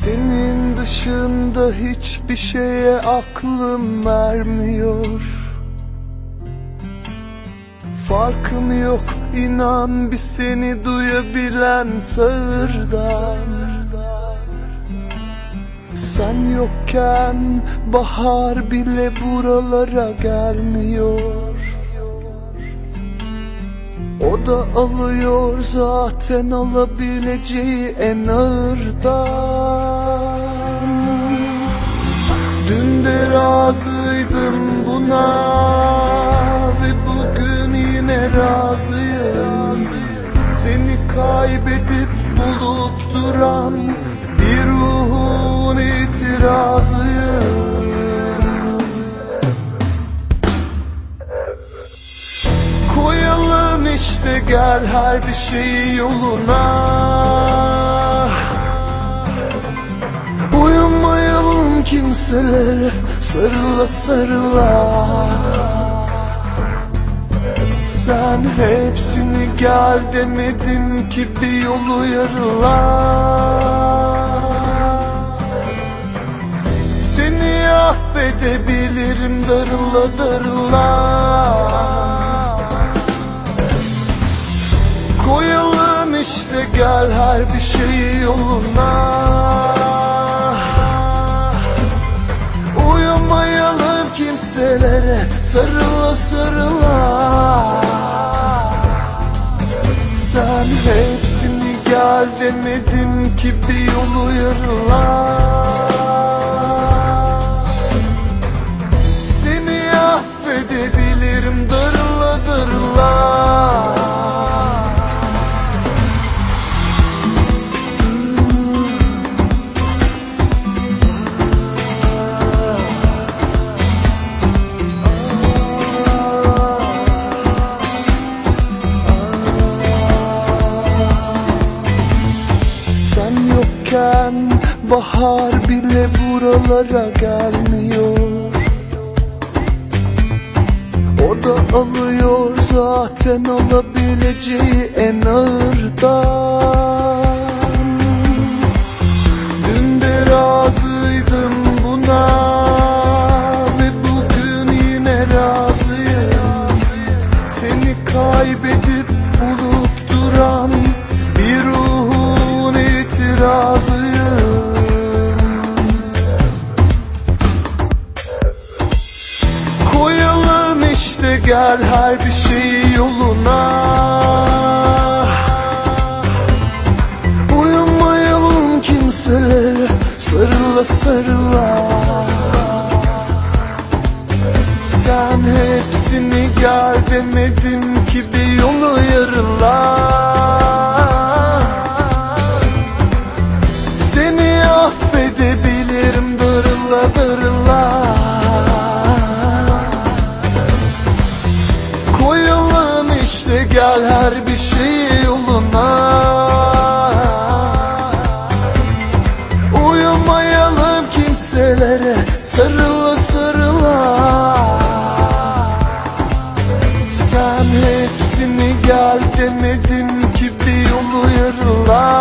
Senin dışında hiçbir şeye aklım vermiyor Farkım yok inan bir seni duyabilen sağırdan. Sen yokken bahar bile buralara gelmiyor O da alıyor zaten alabileceği en ağırdan. Dün de razıydım buna ve bugün yine razıyım. Seni kaybedip bulup duran bir ruhun itirazıyım işte gel her bir şeyi yoluna. Uyumayalım kimselere sarıla sarıla. Sen hepsini gel demedim ki bir yolu yarıla. Seni affedebilirim darıla darıla işte gel her bir şeyi yoluna. Uyumayalım kimselere sarıla sarıla. Sen hepsini gel demedim ki bir yolu yarıla bahar bile buralara gelmiyor. O da alıyor zaten alabileceği en ağırdan. Dün de razıydım buna ve bugün yine razıyım. Seni kaybedip bulup duran bir ruhun itirazıyım gel her bir şeyi yoluna. Uyumayalım kimselere sarıla sarıla Sen hepsini gel demedim ki bir yolu yarıla her bir şey yoluna. Uyumayalım kimselere sarıla sarıla. Sen hepsini gel demedim ki bir yolu yarıla.